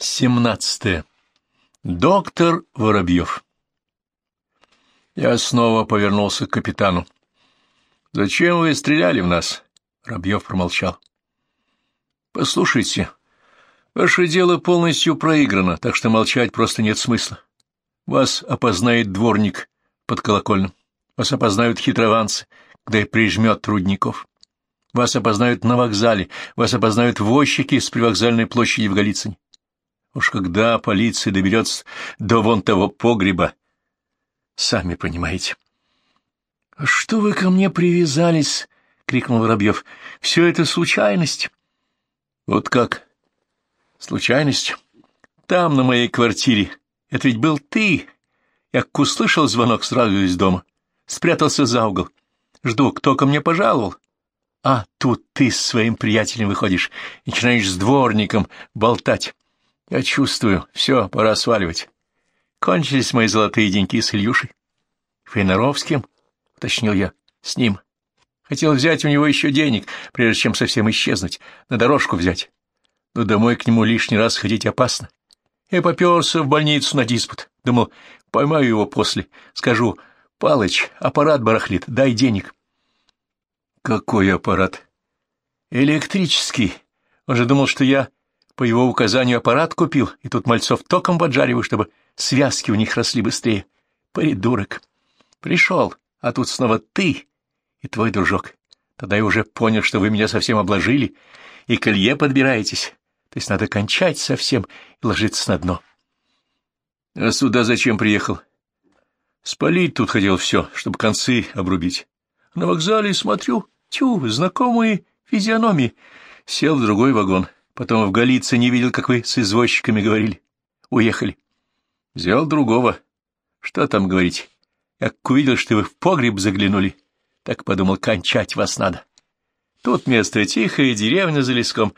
17. Доктор Воробьев. Я снова повернулся к капитану. «Зачем вы стреляли в нас?» Воробьев промолчал. «Послушайте, ваше дело полностью проиграно, так что молчать просто нет смысла. Вас опознает дворник под колокольным, вас опознают хитрованцы, когда прижмет трудников. Вас опознают на вокзале, вас опознают возчики с привокзальной площади в Голицыне. Уж когда полиция доберется до вон того погреба, сами понимаете. — А что вы ко мне привязались? — крикнул Воробьев. — Все это случайность. — Вот как? — Случайность? Там, на моей квартире. Это ведь был ты. Я как услышал звонок сразу из дома. Спрятался за угол. Жду, кто ко мне пожаловал. А тут ты с своим приятелем выходишь и начинаешь с дворником болтать. Я чувствую, все, пора сваливать. Кончились мои золотые деньги с Ильюшей. Фейнаровским, уточнил я, с ним. Хотел взять у него еще денег, прежде чем совсем исчезнуть, на дорожку взять. Но домой к нему лишний раз ходить опасно. Я поперся в больницу на диспут. Думал, поймаю его после. Скажу, Палыч, аппарат барахлит, дай денег. Какой аппарат? Электрический. Он же думал, что я по его указанию аппарат купил, и тут мальцов током поджариваю, чтобы связки у них росли быстрее. Придурок. Пришел, а тут снова ты и твой дружок. Тогда я уже понял, что вы меня совсем обложили, и к Илье подбираетесь. То есть надо кончать совсем и ложиться на дно. А сюда зачем приехал? Спалить тут хотел все, чтобы концы обрубить. На вокзале смотрю, тю, знакомые физиономии. Сел в другой вагон. Потом в Галице не видел, как вы с извозчиками говорили. Уехали. Взял другого. Что там говорить? Как увидел, что вы в погреб заглянули, так подумал, кончать вас надо. Тут место тихое, деревня за леском,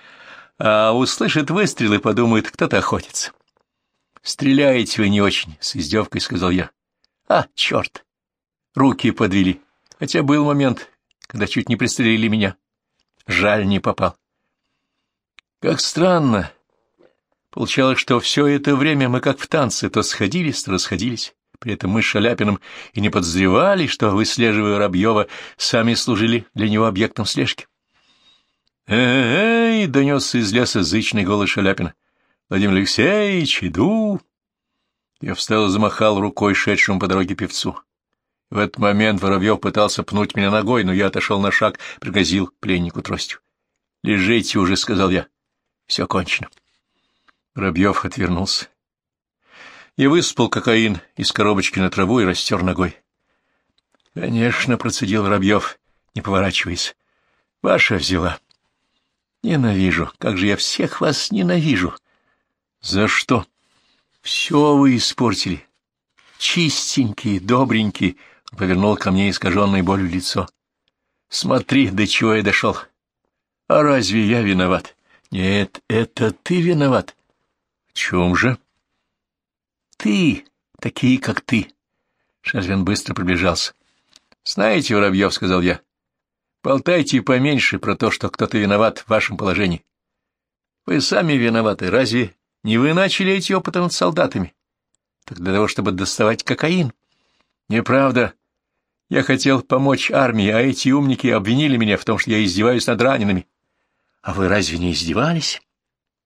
а услышит выстрелы, подумает, кто-то охотится. Стреляете вы не очень, — с издевкой сказал я. А, черт! Руки подвели. Хотя был момент, когда чуть не пристрелили меня. Жаль, не попал. Как странно. Получалось, что все это время мы как в танце то сходились, то расходились. При этом мы с Шаляпиным и не подозревали, что, выслеживая Рабьева, сами служили для него объектом слежки. «Эй!» — донесся из леса зычный голос Шаляпина. «Владимир Алексеевич, иду!» Я встал и замахал рукой шедшему по дороге певцу. В этот момент Воробьев пытался пнуть меня ногой, но я отошел на шаг, пригрозил пленнику тростью. «Лежите уже», — сказал я. Все кончено. Воробьев отвернулся. Я выспал кокаин из коробочки на траву и растер ногой. — Конечно, — процедил Воробьев, не поворачиваясь. — Ваша взяла. — Ненавижу. Как же я всех вас ненавижу. — За что? — Все вы испортили. Чистенькие, добренькие. Повернул ко мне искаженное болью лицо. — Смотри, до чего я дошел. А разве я виноват? Нет, это ты виноват. В чем же? Ты, такие, как ты. Шазвин быстро приближался. Знаете, Воробьев, — сказал я, — болтайте поменьше про то, что кто-то виноват в вашем положении. Вы сами виноваты. Разве не вы начали эти опыты над солдатами? Так для того, чтобы доставать кокаин. Неправда. Я хотел помочь армии, а эти умники обвинили меня в том, что я издеваюсь над ранеными. — А вы разве не издевались?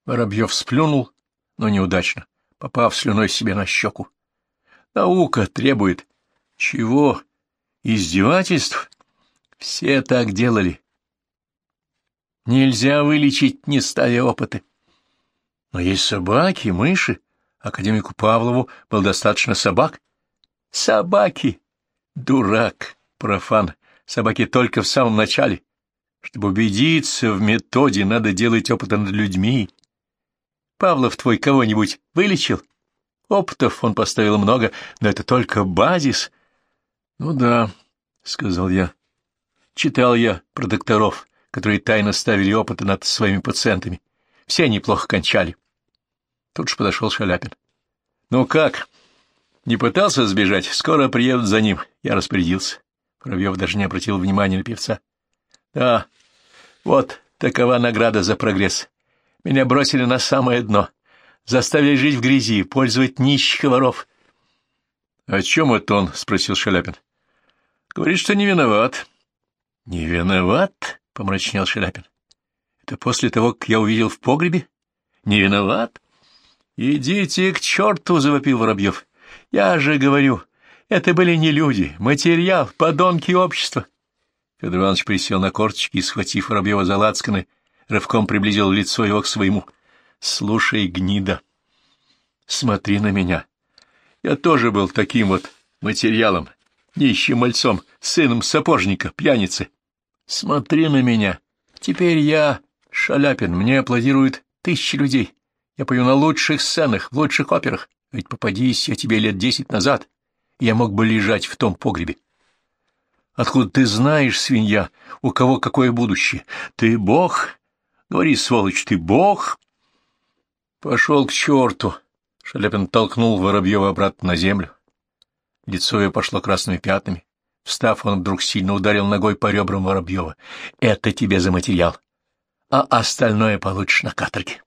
Воробьев сплюнул, но неудачно, попав слюной себе на щеку. — Наука требует. — Чего? Издевательств? Все так делали. Нельзя вылечить, не ставя опыты. Но есть собаки, мыши. Академику Павлову был достаточно собак. Собаки! Дурак, профан. Собаки только в самом начале. Чтобы убедиться в методе, надо делать опыты над людьми. Павлов твой кого-нибудь вылечил? Опытов он поставил много, но это только базис. — Ну да, — сказал я. Читал я про докторов, которые тайно ставили опыты над своими пациентами. Все неплохо кончали. Тут же подошел Шаляпин. — Ну как? Не пытался сбежать? Скоро приедут за ним. Я распорядился. Воробьев даже не обратил внимания на певца. Да, вот такова награда за прогресс. Меня бросили на самое дно. заставили жить в грязи, пользовать нищих воров. — О чем это он? — спросил Шаляпин. — Говорит, что не виноват. — Не виноват? — помрачнел Шаляпин. — Это после того, как я увидел в погребе? Не виноват? — Идите к черту! — завопил Воробьев. — Я же говорю, это были не люди, материал, подонки общества. Федор Иванович присел на корточки и, схватив Воробьева за лацканы, рывком приблизил лицо его к своему. — Слушай, гнида, смотри на меня. Я тоже был таким вот материалом, нищим мальцом, сыном сапожника, пьяницы. Смотри на меня. Теперь я Шаляпин, мне аплодируют тысячи людей. Я пою на лучших сценах, в лучших операх. Ведь попадись я тебе лет десять назад, я мог бы лежать в том погребе. Откуда ты знаешь, свинья, у кого какое будущее? Ты бог? Говори, сволочь, ты бог? Пошел к черту! Шаляпин толкнул Воробьева обратно на землю. Лицо ее пошло красными пятнами. Встав, он вдруг сильно ударил ногой по ребрам Воробьева. «Это тебе за материал, а остальное получишь на каторге».